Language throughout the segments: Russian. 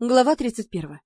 Глава 31.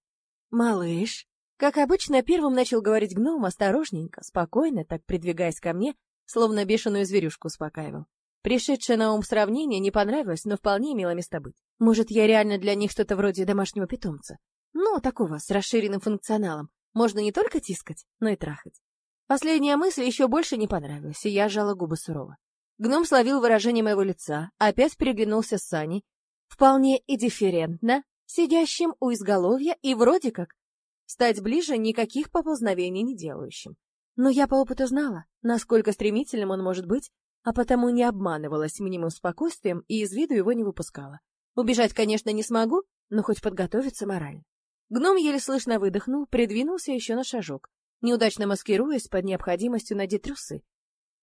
«Малыш». Как обычно, первым начал говорить гном осторожненько, спокойно, так придвигаясь ко мне, словно бешеную зверюшку успокаивал. Пришедшее на ум сравнение не понравилось, но вполне имело место быть. Может, я реально для них что-то вроде домашнего питомца? Ну, такого, с расширенным функционалом. Можно не только тискать, но и трахать. Последняя мысль еще больше не понравилась, и я сжала губы сурово. Гном словил выражение моего лица, опять переглянулся с Саней, вполне индифферентно, сидящим у изголовья и вроде как стать ближе никаких поползновений не делающим. Но я по опыту знала, насколько стремительным он может быть, а потому не обманывалась мнимым спокойствием и из виду его не выпускала. Убежать, конечно, не смогу, но хоть подготовиться морально. Гном еле слышно выдохнул, придвинулся еще на шажок, неудачно маскируясь под необходимостью надеть трусы.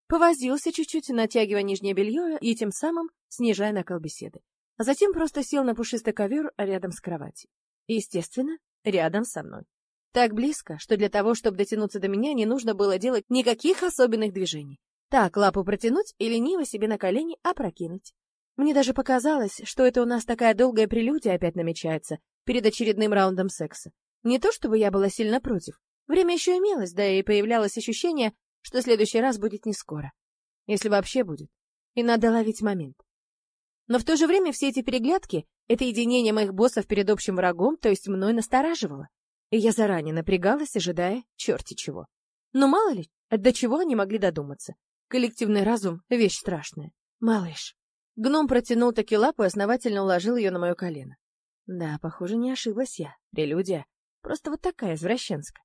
Повозился чуть-чуть, натягивая нижнее белье и тем самым снижая накал беседы а затем просто сел на пушистый ковер рядом с кроватью. Естественно, рядом со мной. Так близко, что для того, чтобы дотянуться до меня, не нужно было делать никаких особенных движений. Так, лапу протянуть и лениво себе на колени опрокинуть. Мне даже показалось, что это у нас такая долгая прелюдия опять намечается перед очередным раундом секса. Не то чтобы я была сильно против. Время еще имелось, да и появлялось ощущение, что следующий раз будет не скоро. Если вообще будет. И надо ловить момент. Но в то же время все эти переглядки, это единение моих боссов перед общим врагом, то есть мной настораживало. И я заранее напрягалась, ожидая черти чего. Но мало ли, до чего они могли додуматься. Коллективный разум — вещь страшная. Малыш. Гном протянул таки лапу и основательно уложил ее на мое колено. Да, похоже, не ошиблась я. Прелюдия. Просто вот такая извращенская.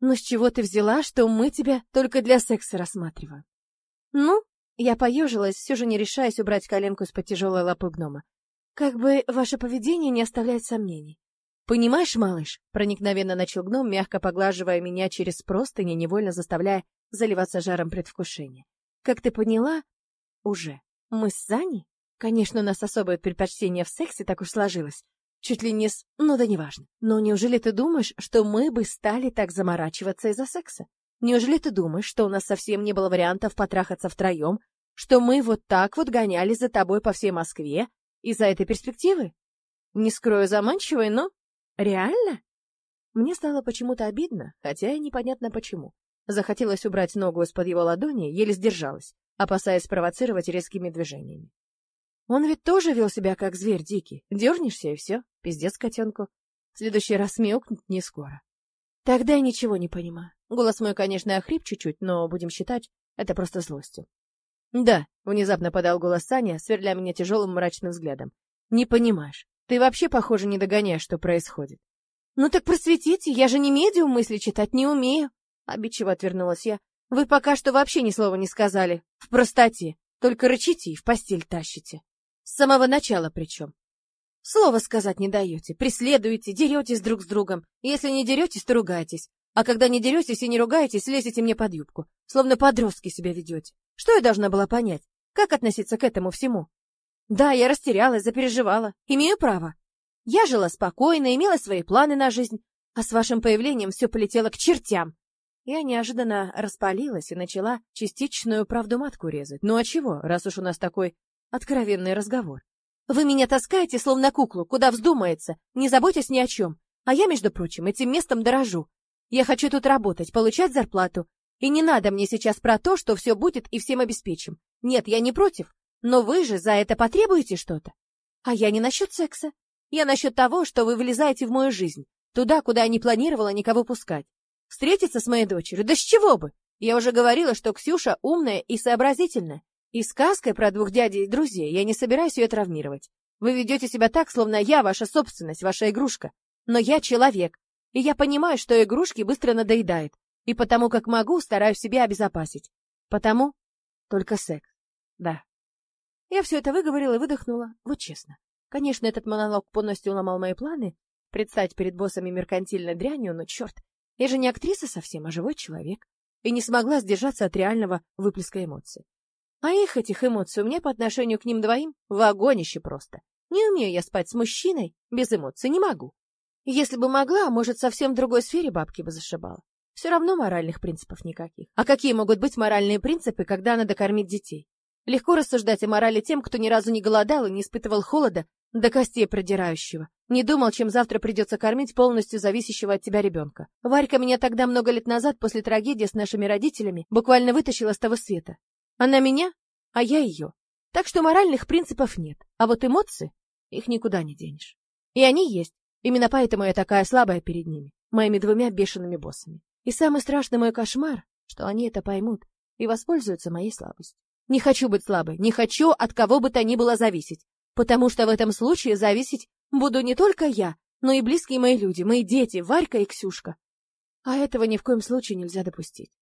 Но с чего ты взяла, что мы тебя только для секса рассматриваем? Ну, я поежилась, все же не решаясь убрать коленку из-под тяжелой лапы гнома. Как бы ваше поведение не оставляет сомнений. Понимаешь, малыш, проникновенно начал гном, мягко поглаживая меня через простыни, невольно заставляя заливаться жаром предвкушения. Как ты поняла, уже. Мы с Саней? Конечно, у нас особое предпочтение в сексе так уж сложилось. Чуть ли не с... Ну да неважно. Но неужели ты думаешь, что мы бы стали так заморачиваться из-за секса? Неужели ты думаешь, что у нас совсем не было вариантов потрахаться втроем, что мы вот так вот гоняли за тобой по всей Москве из-за этой перспективы? Не скрою заманчивой, но... Реально? Мне стало почему-то обидно, хотя и непонятно почему. Захотелось убрать ногу из-под его ладони, еле сдержалась, опасаясь спровоцировать резкими движениями. Он ведь тоже вел себя как зверь дикий. Дернешься и все, пиздец котенку. В следующий раз мяукнуть не скоро. Тогда я ничего не понимаю. Голос мой, конечно, охрип чуть-чуть, но будем считать, это просто злостью. Да, внезапно подал голос Саня, сверля меня тяжелым мрачным взглядом. Не понимаешь. Ты вообще, похоже, не догоняешь, что происходит. Ну так просветите, я же не медиум мысли читать не умею. Обидчиво отвернулась я. Вы пока что вообще ни слова не сказали. В простоте. Только рычите и в постель тащите. С самого начала причем. Слова сказать не даете, преследуете, деретесь друг с другом. Если не деретесь, то ругаетесь. А когда не деретесь и не ругаетесь, лезете мне под юбку. Словно подростки себя ведете. Что я должна была понять? Как относиться к этому всему? Да, я растерялась, запереживала. Имею право. Я жила спокойно, имела свои планы на жизнь, а с вашим появлением все полетело к чертям. Я неожиданно распалилась и начала частичную правду матку резать. Ну а чего, раз уж у нас такой откровенный разговор? Вы меня таскаете, словно куклу, куда вздумается, не заботясь ни о чем. А я, между прочим, этим местом дорожу. Я хочу тут работать, получать зарплату. И не надо мне сейчас про то, что все будет и всем обеспечим. Нет, я не против. Но вы же за это потребуете что-то. А я не насчет секса. Я насчет того, что вы влезаете в мою жизнь. Туда, куда я не планировала никого пускать. Встретиться с моей дочерью? Да с чего бы? Я уже говорила, что Ксюша умная и сообразительная. И сказкой про двух дядей и друзей я не собираюсь ее травмировать. Вы ведете себя так, словно я ваша собственность, ваша игрушка. Но я человек, и я понимаю, что игрушки быстро надоедают, и потому как могу, стараюсь себя обезопасить. Потому только секс. Да. Я все это выговорила и выдохнула, вот честно. Конечно, этот монолог полностью уломал мои планы, предстать перед боссами меркантильной дрянью, но черт, я же не актриса совсем, а живой человек, и не смогла сдержаться от реального выплеска эмоций. А их, этих эмоций, у меня по отношению к ним двоим в огонище просто. Не умею я спать с мужчиной, без эмоций не могу. Если бы могла, может, совсем в другой сфере бабки бы зашибала. Все равно моральных принципов никаких. А какие могут быть моральные принципы, когда надо кормить детей? Легко рассуждать о морали тем, кто ни разу не голодал и не испытывал холода до костей продирающего. Не думал, чем завтра придется кормить полностью зависящего от тебя ребенка. Варька меня тогда много лет назад, после трагедии с нашими родителями, буквально вытащила с того света. Она меня, а я ее. Так что моральных принципов нет, а вот эмоции, их никуда не денешь. И они есть. Именно поэтому я такая слабая перед ними, моими двумя бешеными боссами. И самый страшный мой кошмар, что они это поймут и воспользуются моей слабостью. Не хочу быть слабой, не хочу от кого бы то ни было зависеть, потому что в этом случае зависеть буду не только я, но и близкие мои люди, мои дети, Варька и Ксюшка. А этого ни в коем случае нельзя допустить.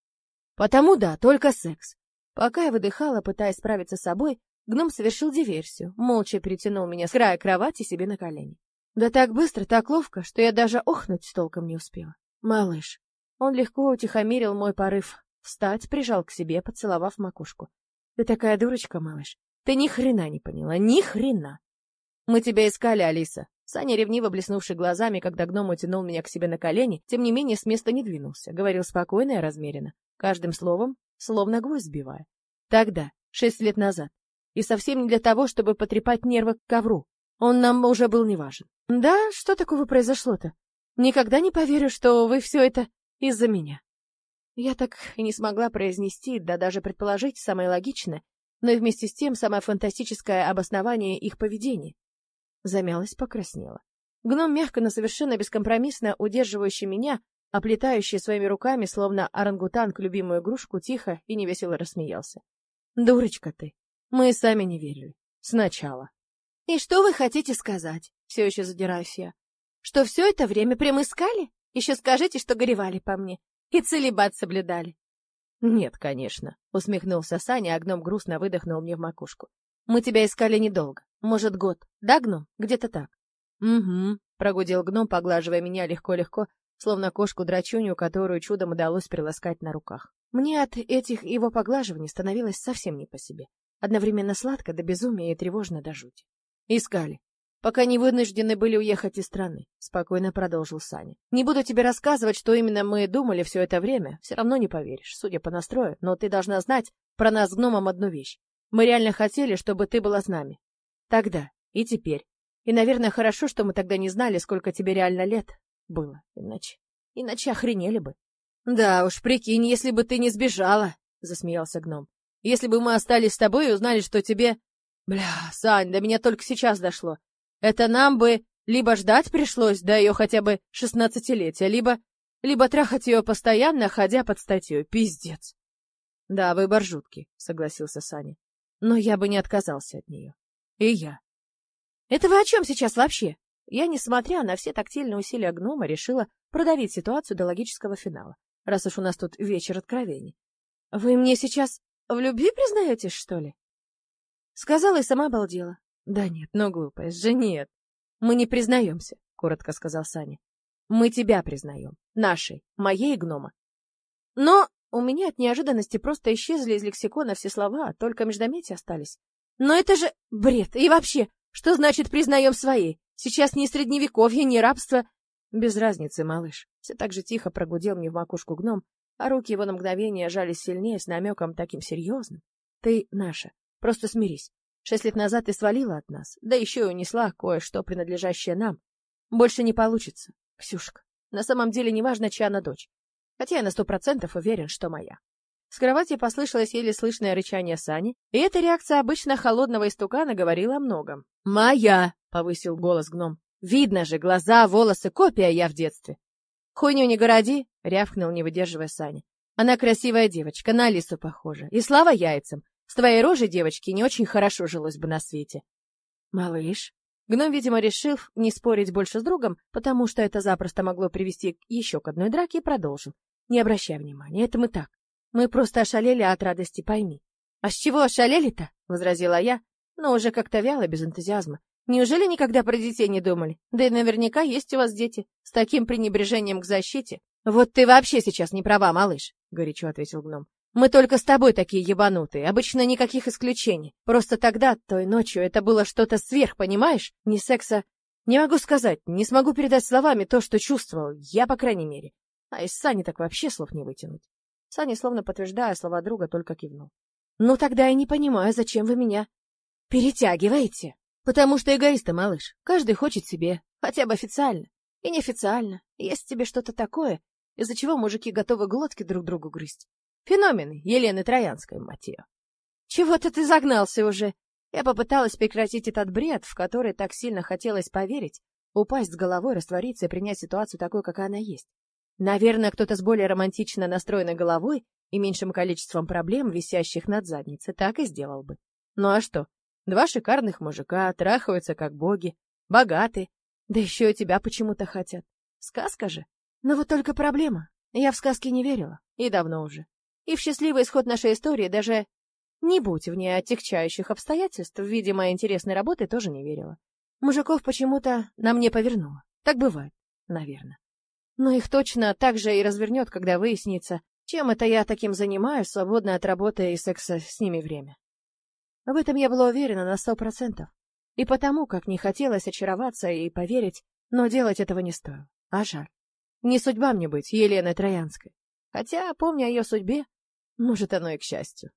Потому да, только секс. Пока я выдыхала, пытаясь справиться с собой, гном совершил диверсию, молча перетянул меня с края кровати себе на колени. Да так быстро, так ловко, что я даже охнуть толком не успела. Малыш. Он легко утихомирил мой порыв. Встать, прижал к себе, поцеловав макушку. Ты такая дурочка, малыш. Ты ни хрена не поняла, ни хрена. Мы тебя искали, Алиса. Саня, ревниво блеснувший глазами, когда гном утянул меня к себе на колени, тем не менее с места не двинулся, говорил спокойно и размеренно, каждым словом, словно гвоздь сбивая. Тогда, шесть лет назад. И совсем не для того, чтобы потрепать нервы к ковру. Он нам уже был не важен. Да, что такого произошло-то? Никогда не поверю, что вы все это из-за меня. Я так и не смогла произнести, да даже предположить самое логичное, но и вместе с тем самое фантастическое обоснование их поведения. Замялась, покраснела. Гном мягко, но совершенно бескомпромиссно удерживающий меня, оплетающий своими руками, словно орангутанг, любимую игрушку, тихо и невесело рассмеялся. «Дурочка ты! Мы сами не верили. Сначала». «И что вы хотите сказать?» Все еще задираюсь я. «Что все это время прям искали? Еще скажите, что горевали по мне. И целебат соблюдали. Нет, конечно, усмехнулся Саня, а гном грустно выдохнул мне в макушку. Мы тебя искали недолго. Может, год. Да, гном? Где-то так. Угу, прогудел гном, поглаживая меня легко-легко, словно кошку-драчунью, которую чудом удалось приласкать на руках. Мне от этих его поглаживаний становилось совсем не по себе. Одновременно сладко до безумия и тревожно до жути. Искали пока не вынуждены были уехать из страны, спокойно продолжил Саня. Не буду тебе рассказывать, что именно мы думали все это время, все равно не поверишь, судя по настрою, но ты должна знать про нас с гномом одну вещь. Мы реально хотели, чтобы ты была с нами. Тогда и теперь. И, наверное, хорошо, что мы тогда не знали, сколько тебе реально лет было, иначе иначе охренели бы. Да уж, прикинь, если бы ты не сбежала, засмеялся гном. Если бы мы остались с тобой и узнали, что тебе Бля, Сань, до меня только сейчас дошло. Это нам бы либо ждать пришлось до ее хотя бы шестнадцатилетия, либо... либо трахать ее постоянно, ходя под статью. Пиздец. Да, выбор жуткий, согласился Саня. Но я бы не отказался от нее. И я. Это вы о чем сейчас вообще? Я, несмотря на все тактильные усилия гнома, решила продавить ситуацию до логического финала, раз уж у нас тут вечер откровений. Вы мне сейчас в любви признаетесь, что ли? Сказала и сама обалдела. Да нет, ну глупость же нет. Мы не признаемся, коротко сказал Саня. Мы тебя признаем. Нашей, моей гнома. Но у меня от неожиданности просто исчезли из лексикона все слова, только междометия остались. Но это же бред. И вообще, что значит признаем своей? Сейчас ни средневековье, ни рабство. Без разницы, малыш. Все так же тихо прогудел мне в макушку гном, а руки его на мгновение жались сильнее с намеком таким серьезным. Ты наша. Просто смирись. Шесть лет назад ты свалила от нас, да еще и унесла кое-что, принадлежащее нам. Больше не получится, Ксюшка. На самом деле неважно, чья она дочь. Хотя я на сто процентов уверен, что моя. С кровати послышалось еле слышное рычание Сани, и эта реакция обычно холодного истукана говорила о многом. «Моя!» — повысил голос гном. «Видно же, глаза, волосы, копия я в детстве». «Хуйню не городи!» — рявкнул, не выдерживая Сани. «Она красивая девочка, на Алису похожа. И слава яйцам! С твоей рожей, девочки, не очень хорошо жилось бы на свете. Малыш. Гном, видимо, решив не спорить больше с другом, потому что это запросто могло привести еще к одной драке, продолжил. Не обращай внимания, это мы так. Мы просто ошалели от радости, пойми. А с чего ошалели-то? возразила я, но уже как-то вяло, без энтузиазма. Неужели никогда про детей не думали? Да и наверняка есть у вас дети. С таким пренебрежением к защите. Вот ты вообще сейчас не права, малыш, горячо ответил гном. Мы только с тобой такие ебанутые, обычно никаких исключений. Просто тогда, той ночью, это было что-то сверх, понимаешь? Не секса... Не могу сказать, не смогу передать словами то, что чувствовал, я, по крайней мере. А из Сани так вообще слов не вытянуть. Саня, словно подтверждая слова друга, только кивнул. Ну тогда я не понимаю, зачем вы меня перетягиваете? Потому что эгоисты, малыш. Каждый хочет себе. Хотя бы официально. И неофициально. Есть тебе что-то такое, из-за чего мужики готовы глотки друг другу грызть. Феномены Елены Троянской, мать. Чего-то ты загнался уже. Я попыталась прекратить этот бред, в который так сильно хотелось поверить, упасть с головой, раствориться и принять ситуацию такой, какая она есть. Наверное, кто-то с более романтично настроенной головой и меньшим количеством проблем, висящих над задницей, так и сделал бы. Ну а что? Два шикарных мужика трахаются как боги, богаты, да еще и тебя почему-то хотят. Сказка же. Но вот только проблема. Я в сказки не верила, и давно уже. И в счастливый исход нашей истории даже не будь в ней отягчающих обстоятельств в виде интересной работы тоже не верила. Мужиков почему-то на мне повернуло. Так бывает, наверное. Но их точно так же и развернет, когда выяснится, чем это я таким занимаюсь, свободно от работы и секса с ними время. В этом я была уверена на сто процентов. И потому, как не хотелось очароваться и поверить, но делать этого не стоило. А жаль. Не судьба мне быть Еленой Троянской. Хотя, помня о ее судьбе, может, оно и к счастью.